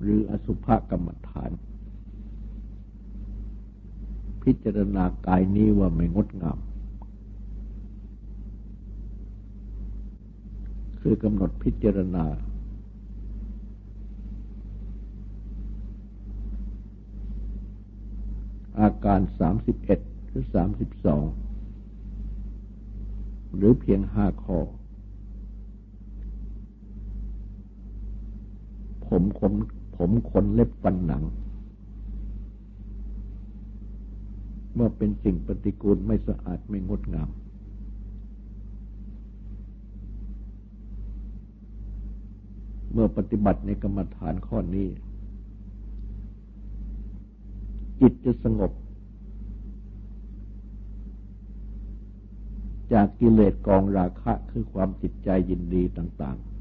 หรืออสุภกรรมฐาน พิจารณากายนี้ว่าไม่งดงาม คือกำหนดพิจารณา อาการสามสิบเอ็ดหรือสามสิบสองหรือเพียงห้าข้อผมขน ผมขนเล็บฟันหนัง เมื่อเป็นสิ่งปฏิกูลไม่สะอาดไม่งดงาม เมื่อปฏิบัติในกรรมฐานข้อนี้ จิตจะสงบ จากกิเลสกองราคะคือความจิตใจยินดีต่าง ๆ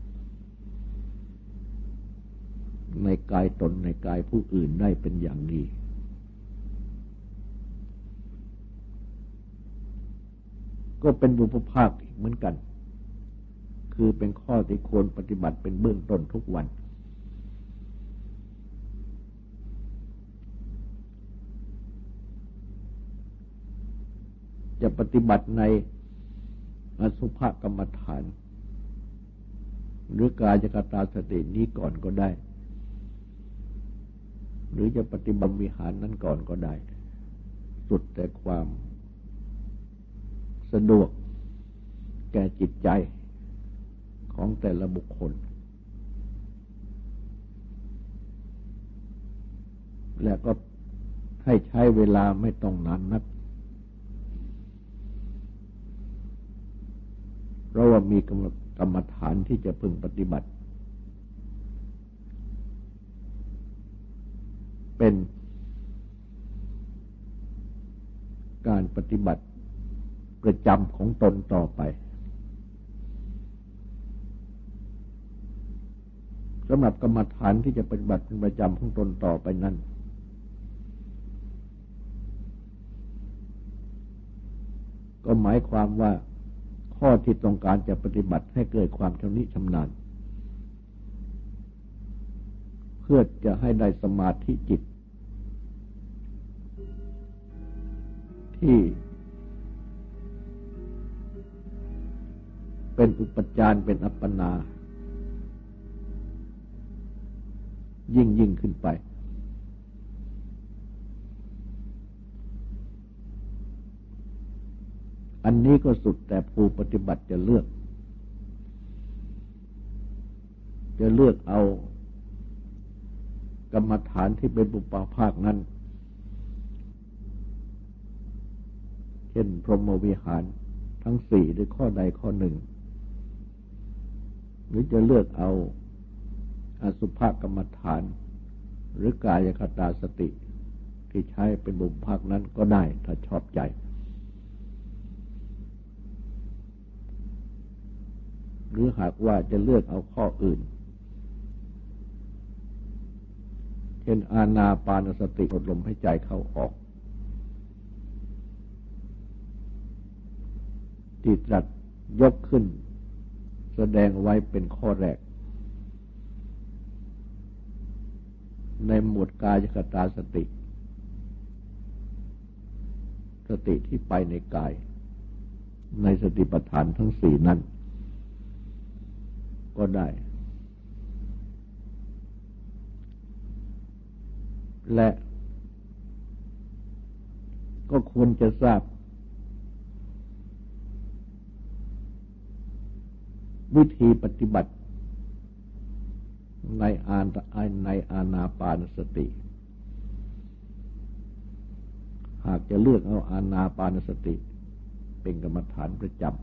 ในกายตนในกายผู้อื่นได้เป็นอย่างดี ก็เป็นบุพภาคอีกเหมือนกัน คือเป็นข้อที่ควรปฏิบัติเป็นเบื้องต้นทุกวัน จะปฏิบัติในอสุภกรรมฐาน หรือกายกตาสตินี้ก่อนก็ได้ หรือจะปฏิบัติวิหารนั้นก่อนก็ได้ สุดแต่ความสะดวกแก่จิตใจของแต่ละบุคคล และก็ให้ใช้เวลาไม่ต้องนานนัก เพราะว่ามีกรรมฐานที่จะพึงปฏิบัติ เป็นการปฏิบัติประจำของตนต่อไปสำหรับกรรมฐานที่จะปฏิบัติเป็นประจำของตนต่อไปนั้น ก็หมายความว่าข้อที่ต้องการจะปฏิบัติให้เกิดความชำนิชำนาญ เพื่อจะให้ได้สมาธิจิต ที่ เป็นอุปจารเป็นอัปปนา ยิ่งยิ่งขึ้นไป อันนี้ก็สุดแต่ผู้ปฏิบัติจะเลือก จะเลือกเอากรรมฐานที่เป็นบุปผาภาคนั้น ช่น พรหมวิหารทั้งสี่หรือข้อใดข้อหนึ่ง หรือจะเลือกเอาอสุภกรรมฐาน หรือกายคตาสติ ที่ใช้เป็นบุปภาคนั้นก็ได้ถ้าชอบใจ หรือหากว่าจะเลือกเอาข้ออื่น เช่นอาณาปานสติอดลมให้ใจเข้าออก ที่ตรัสยกขึ้น แสดงไว้เป็นข้อแรก ในหมวดกายกตาสติ สติที่ไปในกาย ในสติปัฏฐานทั้งสี่นั้น ก็ได้ และก็ควรจะทราบ วิธีปฏิบัติ ในอานในอาณาปานสติ หากจะเลือกเอาอาณาปานสติ เป็นกรรมฐานประจำ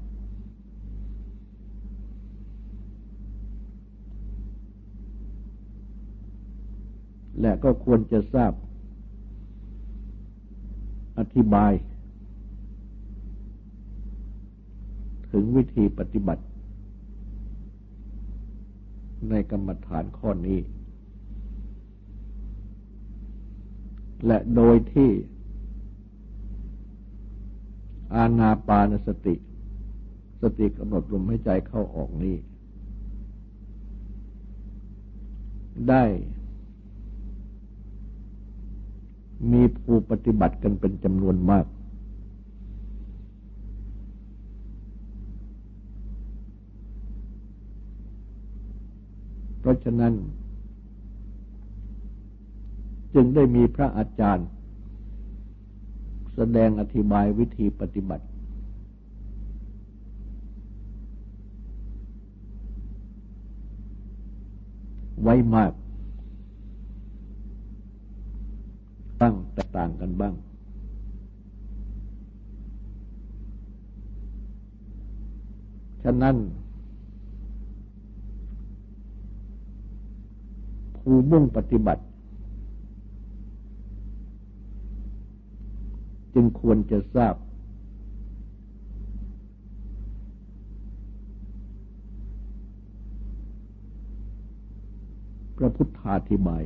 และก็ควรจะทราบ อธิบาย ถึงวิธีปฏิบัติ ในกรรมฐานข้อนี้ และโดยที่ อาณาปานสติ สติกำหนดลมหายใจเข้าออกนี้ ได้มีผู้ปฏิบัติกันเป็นจำนวนมาก เพราะฉะนั้น จึงได้มีพระอาจารย์ แสดงอธิบายวิธีปฏิบัติ ไว้มากบ้างแตกต่างกันบ้างฉะนั้น ผู้มุ่งปฏิบัติ จึงควรจะทราบ พระพุทธาธิบาย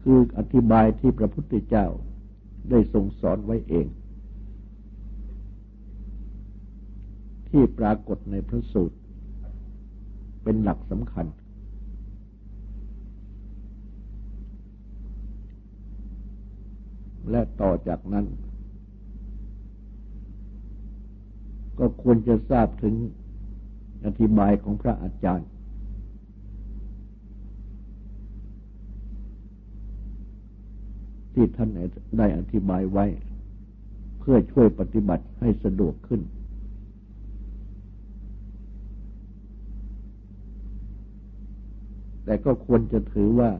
คืออธิบายที่พระพุทธเจ้าได้ทรงสอนไว้เองที่ปรากฏในพระสูตร เป็นหลักสำคัญ และต่อจากนั้น ก็ควรจะทราบถึงอธิบายของพระอาจารย์ ที่ท่านได้อธิบายไว้ เพื่อช่วยปฏิบัติให้สะดวกขึ้น แต่ก็ควรจะถือว่า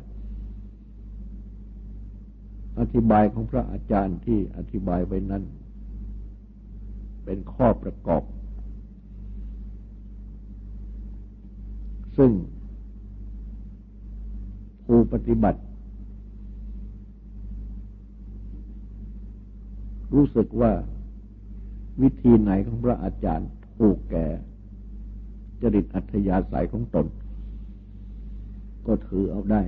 อธิบายของพระอาจารย์ที่อธิบายไว้นั้น เป็นข้อประกอบ ซึ่งผู้ปฏิบัติ รู้สึกว่าวิธีไหนของพระอาจารย์ถูกแก่จริตอัธยาศัยของตน ก็ถือเอาได้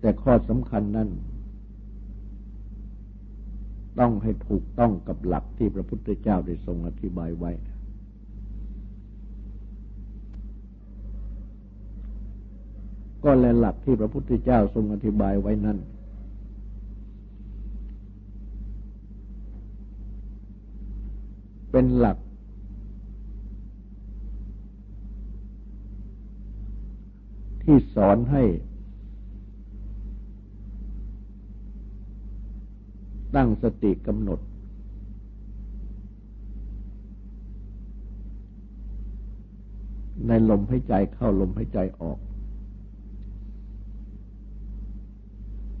แต่ข้อสำคัญนั้นต้องให้ถูกต้องกับหลักที่พระพุทธเจ้าได้ทรงอธิบายไว้ ก็แลหลักที่พระพุทธเจ้าทรงอธิบายไว้นั้นเป็นหลัก ที่สอนให้ ตั้งสติกำหนด ในลมหายใจเข้าลมหายใจออก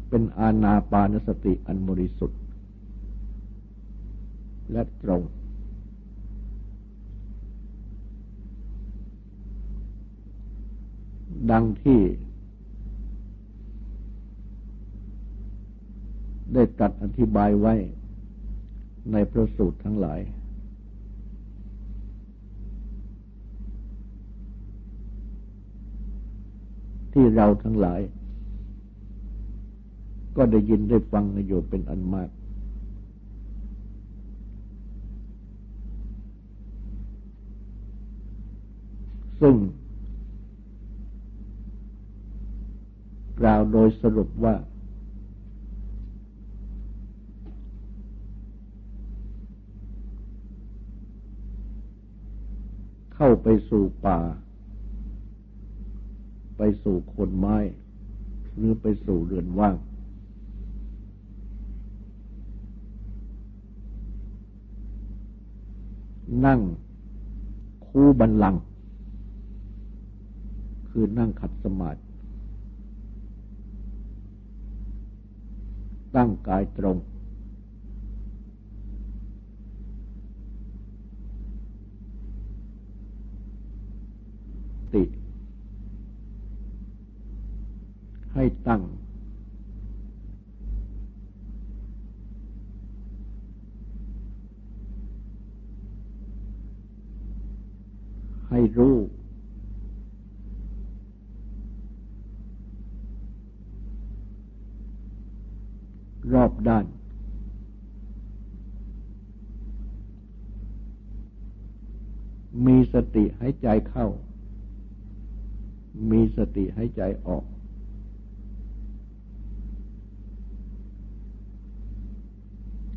เป็นอาณาปานสติอันบริสุทธิ์ และตรง ดังที่ ได้ตัดอธิบายไว้ในพระสูตรทั้งหลาย ที่เราทั้งหลาย ก็ได้ยินได้ฟังอยู่เป็นอันมาก ซึ่ง กล่าวโดยสรุปว่า เข้าไปสู่ป่า ไปสู่คนไม้ หรือไปสู่เรือนว่าง นั่งคู่บันลัง คือนั่งขัดสมาธิ ตั้งกายตรง ติ ให้ตั้ง ให้รู้อบด้าน มีสติหาย ใจเข้า มีสติให้ใจออก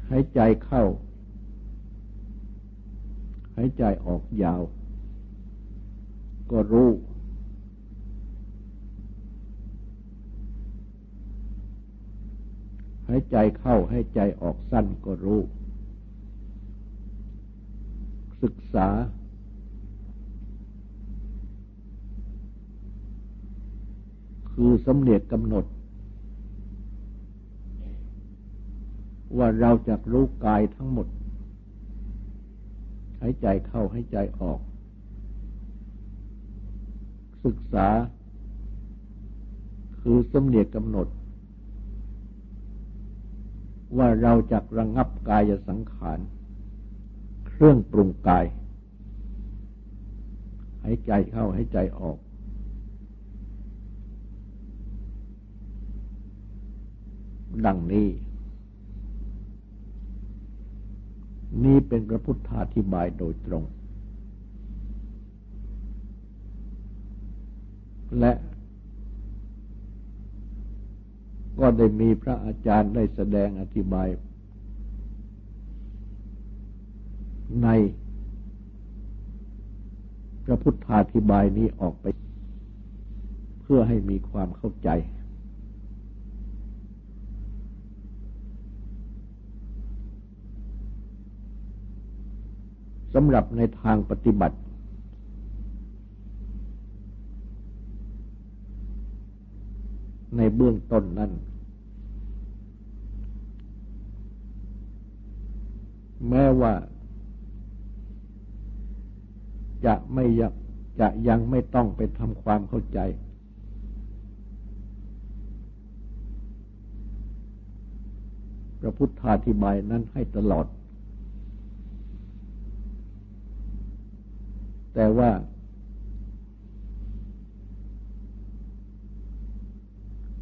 หายใจเข้าหายใจออกยาว ก็รู้หายใจเข้าให้ใจออกสั้นก็รู้ ศึกษา คือสำเนียกำหนด ว่าเราจะรู้กายทั้งหมด หายใจเข้าหายใจออก ศึกษา คือสำเนียกกำหนด ว่าเราจะระงงับกายสังขาร เครื่องปรุงกาย หายใจเข้าหายใจออก ดังนี้ นี่เป็นพระพุทธาธิบายโดยตรง และก็ได้มีพระอาจารย์ได้แสดงอธิบาย ในพระพุทธาธิบายนี้ออกไป เพื่อให้มีความเข้าใจ สำหรับในทางปฏิบัติ ในเบื้องต้นนั้น แม้ว่า จะไม่ยจะยังไม่ต้องไปทำความเข้าใจ พระพุทธาธิบายนั้นให้ตลอด แต่ว่า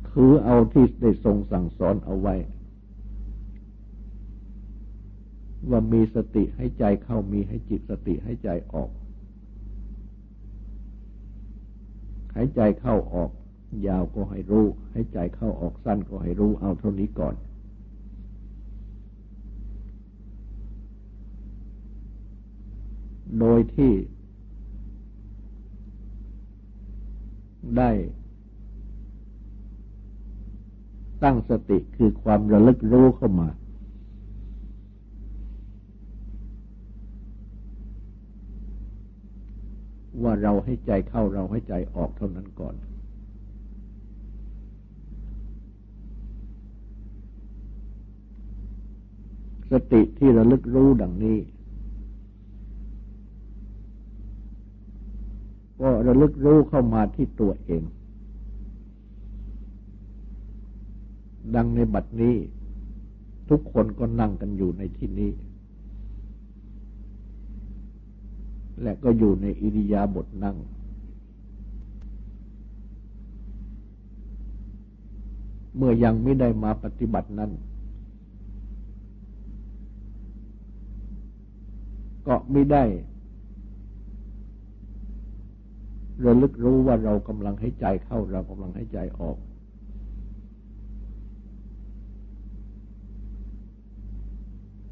ถือเอาที่ได้ทรงสั่งสอนเอาไว้ ว่ามีสติให้ใจเข้ามีให้จิตสติให้ใจออกหายใจเข้าออก ยาวก็ให้รู้หายใจเข้าออกสั้นก็ให้รู้เอาเท่านี้ก่อน โดยที่ ได้ ตั้งสติคือความระลึกรู้เข้ามา ว่าเราให้ใจเข้าเราให้ใจออกเท่านั้นก่อน สติที่ระลึกรู้ดังนี้ ก็ระลึกรู้เข้ามาที่ตัวเอง ดังในบัดนี้ ทุกคนก็นั่งกันอยู่ในที่นี้ และก็อยู่ในอิริยาบถนั่ง เมื่อยังไม่ได้มาปฏิบัตินั้นก็ไม่ได้ ระลึกรู้ว่าเรากำลังให้ใจเข้าเรากำลังให้ใจออก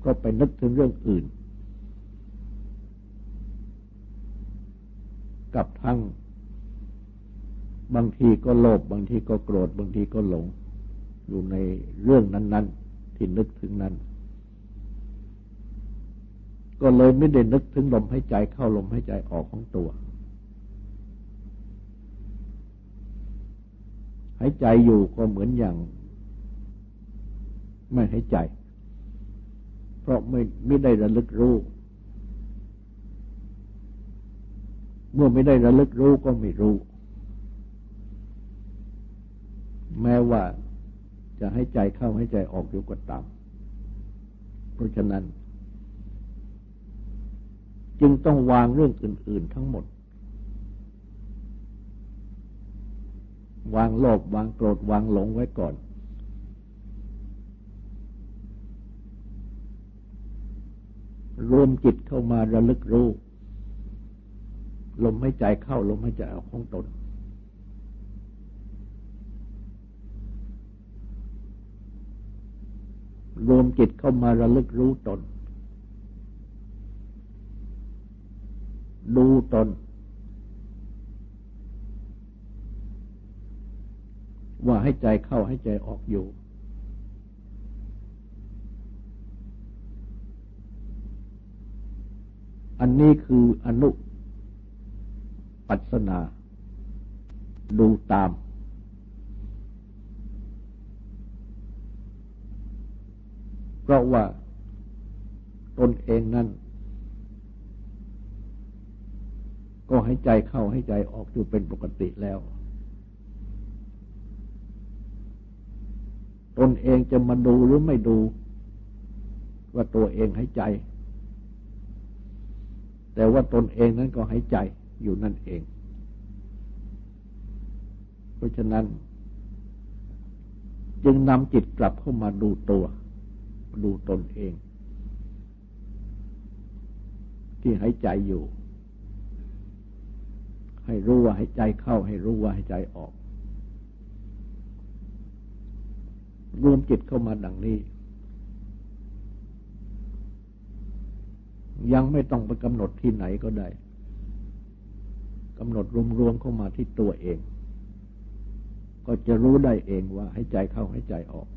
ก็ไปนึกถึงเรื่องอื่น กับทั้ง บางทีก็โลภบางทีก็โกรธบางทีก็หลง อยู่ในเรื่องนั้น ๆ ที่นึกถึงนั้น ก็เลยไม่ได้นึกถึงลมหายใจเข้าลมหายใจออกของตัว หายใจอยู่ก็เหมือนอย่าง ไม่หายใจ เพราะไม่ไม่ได้ระลึกรู้ เมื่อไม่ได้ระลึกรู้ก็ไม่รู้ แม้ว่าจะให้ใจเข้าให้ใจออกอยู่ก็ตาม เพราะฉะนั้น จึงต้องวางเรื่องอื่น ๆ ทั้งหมด วางโลภวางโกรธวางหลงไว้ก่อน รวมจิตเข้ามาระลึกรู้ ลมหายใจเข้าลมหายใจออกของตน รวมจิตเข้ามาระลึกรู้ตน ดูตน ว่าให้ใจเข้าให้ใจออกอยู่ อันนี้คืออนุปัสนา ดูตาม เพราะว่าตนเองนั้นก็ให้ใจเข้าให้ใจออกอยู่เป็นปกติแล้ว นเองจะมาดูหรือไม่ดู ว่าตัวเองให้ใจ แต่ว่าตนเองนั้นก็ให้ใจอยู่นั่นเอง เพราะฉะนั้น จึงนำจิตกลับเข้ามาดูตัว ดูตนเอง ที่หายใจอยู่ ให้รู้ว่าให้ใจเข้า ให้รู้ว่าให้ใจออก รวมจิตเข้ามาดังนี้ ยังไม่ต้องไปกำหนดที่ไหนก็ได้กำหนดรวมๆเข้ามาที่ตัวเอง ก็จะรู้ได้เองว่าให้ใจเข้าให้ใจออก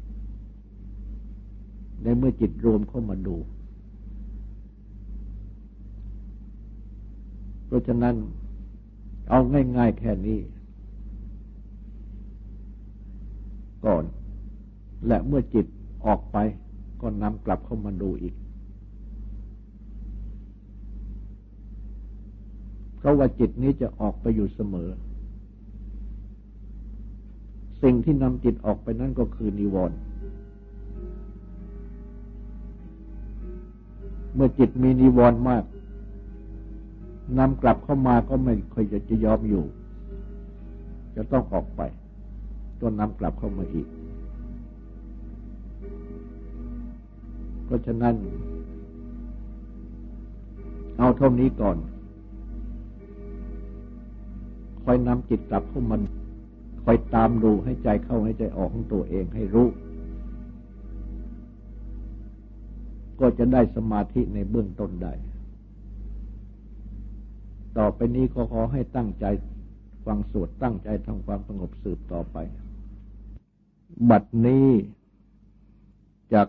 ในเมื่อจิตรวมเข้ามาดู เพราะฉะนั้นเอาง่ายๆแค่นี้ ก่อน และเมื่อจิตออกไปก็นำกลับเข้ามาดูอีก เพราะว่าจิตนี้จะออกไปอยู่เสมอ สิ่งที่นำจิตออกไปนั่นก็คือนิวรณ์เมื่อจิตมีนิวรณ์มากนำกลับเข้ามาก็ไม่ค่อยจะจะยอมอยู่ จะต้องออกไปก็นำกลับเข้ามาอีก เพราะฉะนั้น เอาเท่านี้ก่อน คอยนำจิตกลับเข้ามาคอยตามดูให้ใจเข้าให้ใจออกของตัวเองให้รู้ ก็จะได้สมาธิในเบื้องต้นได้ ต่อไปนี้ก็ขอให้ตั้งใจฟังสวดตั้งใจทำความสงบสืบต่อไป บัดนี้จัก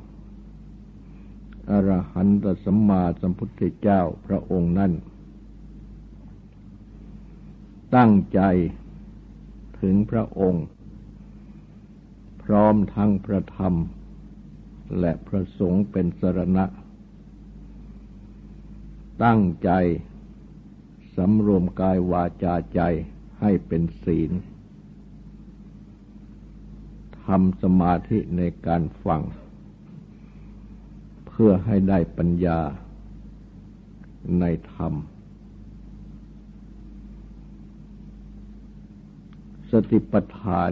อรหันตสัมมาสัมพุทธเจ้าพระองค์นั้น ตั้งใจถึงพระองค์ พร้อมทั้งพระธรรม และพระสงฆ์เป็นสรณะ ตั้งใจสำรวมกายวาจาใจให้เป็นศีลทำสมาธิในการฟัง พื่อให้ได้ปัญญาในธรรม สติปัฏฐาน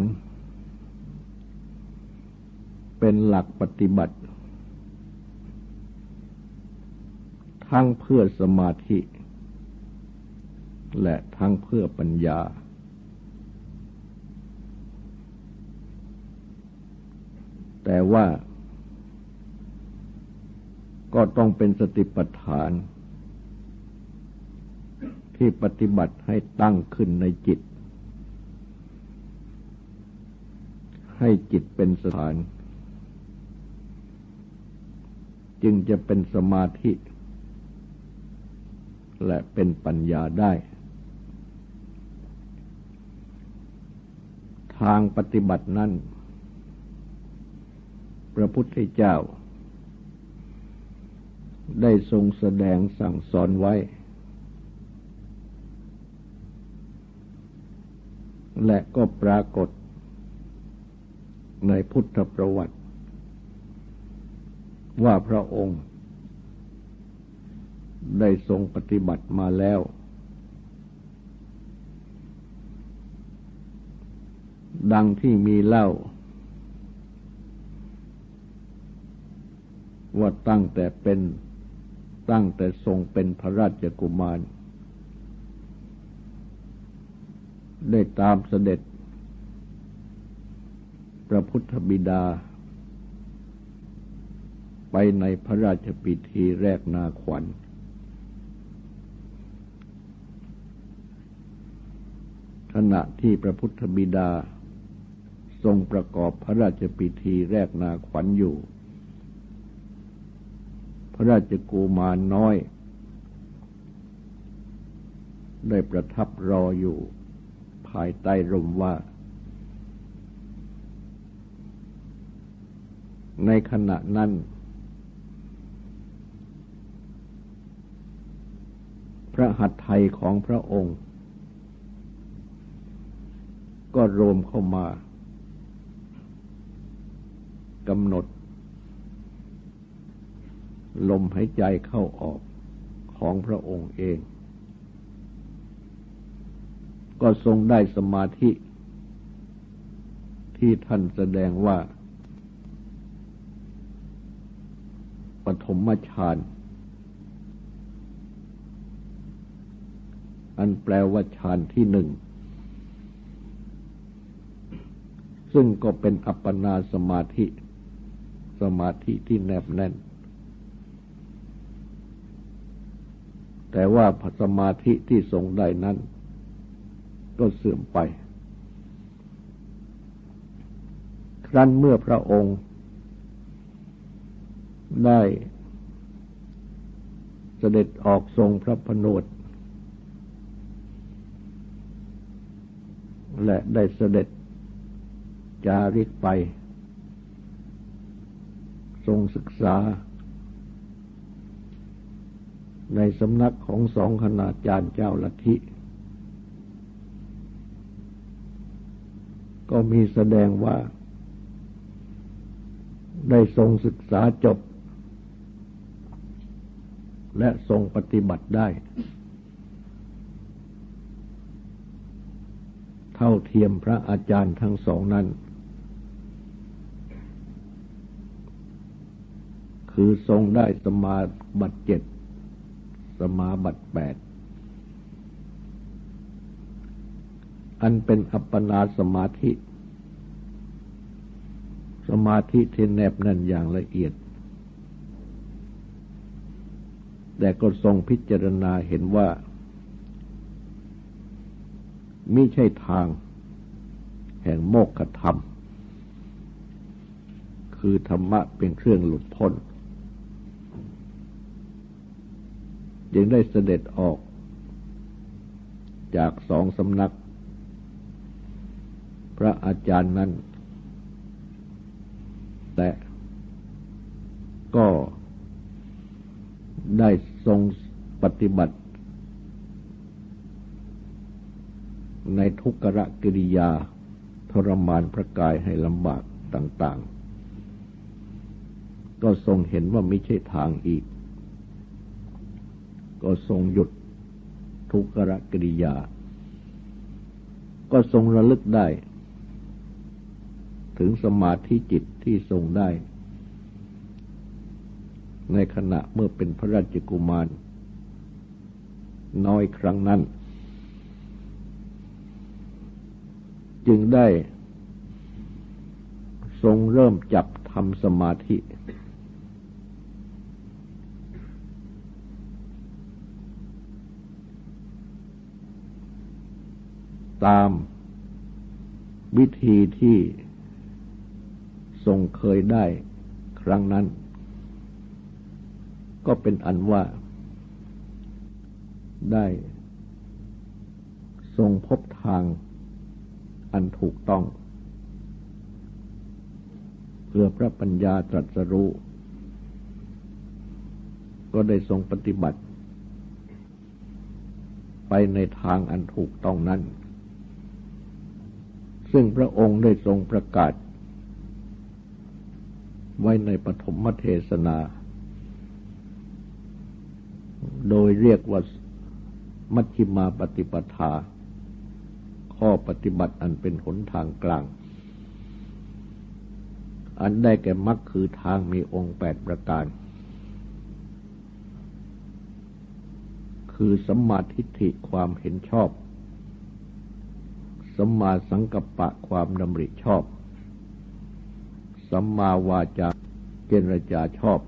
เป็นหลักปฏิบัติ ทั้งเพื่อสมาธิ และทั้งเพื่อปัญญาแต่ว่า ก็ต้องเป็นสติปัฏฐาน ที่ปฏิบัติให้ตั้งขึ้นในจิต ให้จิตเป็นสถาน จึงจะเป็นสมาธิ และเป็นปัญญาได้ ทางปฏิบัตินั้น พระพุทธเจ้า ได้ทรงแสดงสั่งสอนไว้ และก็ปรากฏในพุทธประวัติ ว่าพระองค์ได้ทรงปฏิบัติมาแล้ว ดังที่มีเล่า ว่าตั้งแต่เป็น ตั้งแต่ทรงเป็นพระราชกุมาร ได้ตามเสด็จ พระพุทธบิดา ไปในพระราชพิธีแรกนาขวัญ ขณะที่พระพุทธบิดาทรงประกอบพระราชพิธีแรกนาขวัญอยู่ ระราชกูมารน้อย ได้ประทับรออยู่ภายใต้ร่มว่า ในขณะนั้น พระหัตถ์ไทยของพระองค์ ก็รวมเข้ามากำหนด ลมหายใจเข้าออกของพระองค์เอง ก็ทรงได้สมาธิ ที่ท่านแสดงว่า ปฐมฌานอันแปลว่าฌานที่หนึ่ง ซึ่งก็เป็นอัปปนาสมาธิ สมาธิที่แนบแน่น แต่ว่าสมาธิที่ทรงได้นั้น ก็เสื่อมไป ครั้นเมื่อพระองค์ ได้เสด็จออกทรงพระพนวดและได้เสด็จจาริกไป ทรงศึกษา ในสำนักของสองคณาจารย์เจ้าลัทธิ ก็มีแสดงว่า ได้ทรงศึกษาจบ และทรงปฏิบัติได้ เท่าเทียมพระอาจารย์ทั้งสองนั้น คือทรงได้สมาบัติเจ็ด สมาบัติแปด อันเป็นอัปปนาสมาธิ สมาธิที่แนบแน่นอย่างละเอียด แต่ก็ทรงพิจารณาเห็นว่ามิใช่ทาง แห่งโมกขธรรม คือธรรมะเป็นเครื่องหลุดพ้น จึงได้เสด็จออก จากสองสำนัก พระอาจารย์นั้น แต่ก็ได้ทรงปฏิบัติ ในทุกขะกิริยาทรมานพระกายให้ลำบากต่าง ๆ ก็ทรงเห็นว่าไม่ใช่ทางอีก ก็ทรงหยุดทุกขกริยา ก็ทรงระลึกได้ ถึงสมาธิจิตที่ทรงได้ ในขณะเมื่อเป็นพระราชกุมาร น้อยครั้งนั้น จึงได้ทรงเริ่มจับทำสมาธิ ตามวิธีที่ทรงเคยได้ครั้งนั้น ก็เป็นอันว่า ได้ทรงพบทางอันถูกต้อง เพื่อพระปัญญาตรัสรู้ ก็ได้ทรงปฏิบัติ ไปในทางอันถูกต้องนั้น ซึ่งพระองค์ได้ทรงประกาศ ไว้ในปฐมเทศนา โดยเรียกว่ามัชฌิมาปฏิปทา ข้อปฏิบัติอันเป็นหนทางกลาง อันได้แก่มรรคคือทางมีองค์แปดประการ คือสัมมาทิฏฐิความเห็นชอบ สัมมาสังกัปปะความดำริชอบ สัมมาวาจาเจรจาชอบ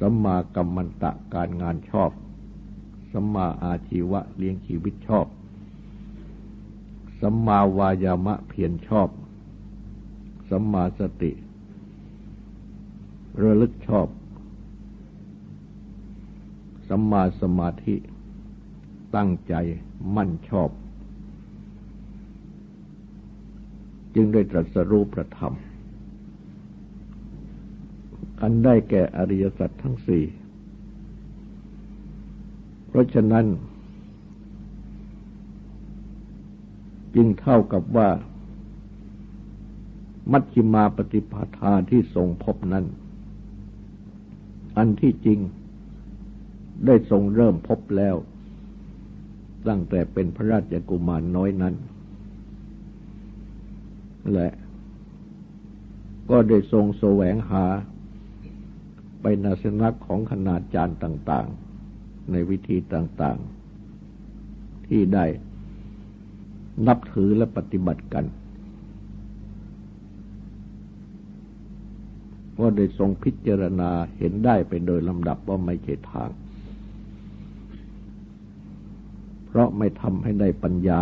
สัมมากัมมันตะการงานชอบ สัมมาอาชีวะเลี้ยงชีวิตชอบ สัมมาวายามะเพียรชอบ สัมมาสติ ระลึกชอบ สัมมาสมาธิ ตั้งใจมั่นชอบ จึงได้ตรัสรู้ประธรรม อันได้แก่อริยสัจทั้งสี่ เพราะฉะนั้น จึงเท่ากับว่า มัชฌิมาปฏิปทาที่ทรงพบนั้น อันที่จริงได้ทรงเริ่มพบแล้ว ตั้งแต่เป็นพระราชกุมารน้อยนั้น และก็ได้ทรงแสวงหาไปนาสนักของขนาดจารย์ต่าง ๆ ในวิธีต่าง ๆ ที่ได้นับถือและปฏิบัติกันว่าได้ทรงพิจารณาเห็นได้ไปโดยลำดับว่าไม่ใช่ทาง เพราะไม่ทำให้ได้ปัญญา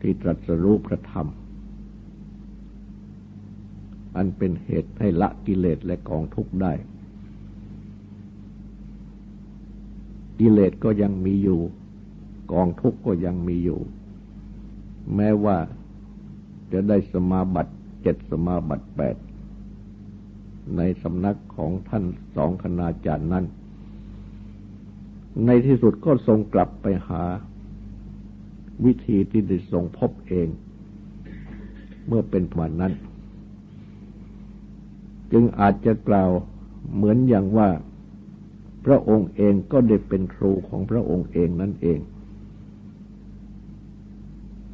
ที่ตรัสรู้พระธรรม อันเป็นเหตุให้ละกิเลสและกองทุกข์ได้ กิเลสก็ยังมีอยู่ กองทุกข์ก็ยังมีอยู่ แม้ว่าจะได้สมาบัติเจ็ดสมาบัติแปดในสำนักของท่านสองคณาจารย์นั้น ในที่สุดก็ทรงกลับไปหา วิธีที่ได้ทรงพบเอง เมื่อเป็นวันนั้น จึงอาจจะกล่าวเหมือนอย่างว่าพระองค์เองก็ได้เป็นครูของพระองค์เองนั่นเอง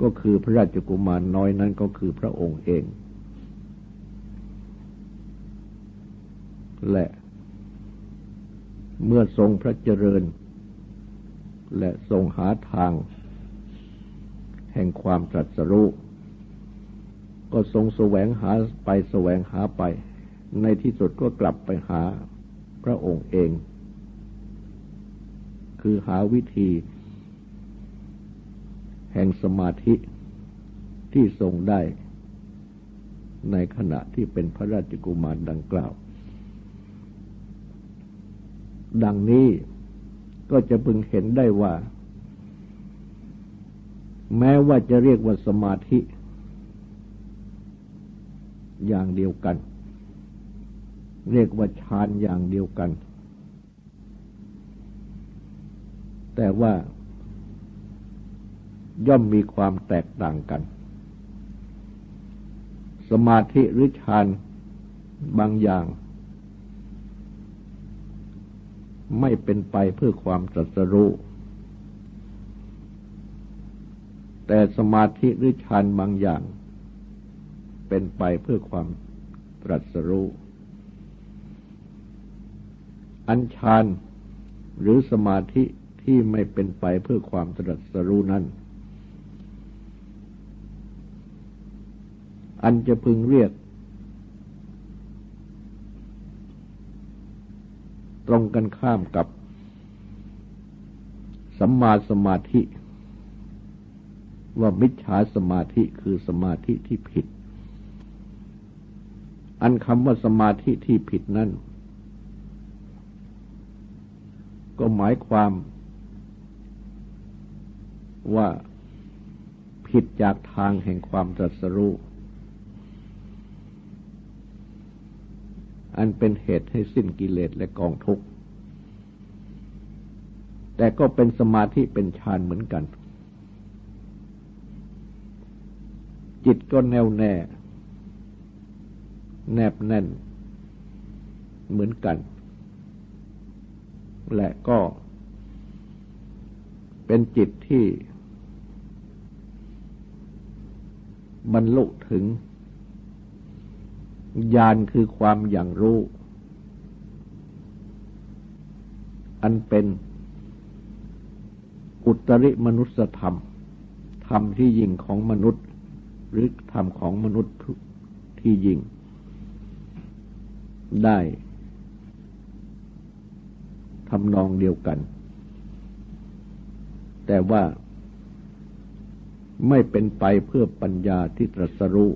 ก็คือพระราชกุมารน้อยนั้นก็คือพระองค์เอง และเมื่อทรงพระเจริญ และทรงหาทาง แห่งความตรัสรู้ก็ทรงแสวงหาไปแสวงหาไป ในที่สุดก็กลับไปหาพระองค์เอง คือหาวิธี แห่งสมาธิที่ทรงได้ ในขณะที่เป็นพระราชกุมารดังกล่าว ดังนี้ ก็จะพึงเห็นได้ว่า แม้ว่าจะเรียกว่าสมาธิ อย่างเดียวกัน เรียกว่าฌานอย่างเดียวกัน แต่ว่าย่อมมีความแตกต่างกัน สมาธิหรือฌานบางอย่าง ไม่เป็นไปเพื่อความตรัสรู้ แต่สมาธิหรือฌานบางอย่าง เป็นไปเพื่อความตรัสรู้ อัญชานหรือสมาธิที่ไม่เป็นไปเพื่อความตรัสรู้นั้น อันจะพึงเรียก ตรงกันข้ามกับสัมมาสมาธิ ว่ามิจฉาสมาธิคือสมาธิที่ผิด อันคำว่าสมาธิที่ผิดนั้นก็หมายความว่าผิดจากทางแห่งความตรัสรู้ อันเป็นเหตุให้สิ้นกิเลสและกองทุกข์ แต่ก็เป็นสมาธิเป็นฌานเหมือนกัน จิตก็แน่วแน่ แนบแน่น เหมือนกัน และก็เป็นจิตที่บรรลุถึง ญาณคือความอย่างรู้ อันเป็นอุตริมนุสธรรม ธรรมที่ยิ่งของมนุษย์ หรือธรรมของมนุษย์ที่ยิ่ง ได้ทำนองเดียวกัน แต่ว่าไม่เป็นไปเพื่อปัญญาที่ตรัสรู้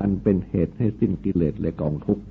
อันเป็นเหตุให้สิ้นกิเลสและกองทุกข์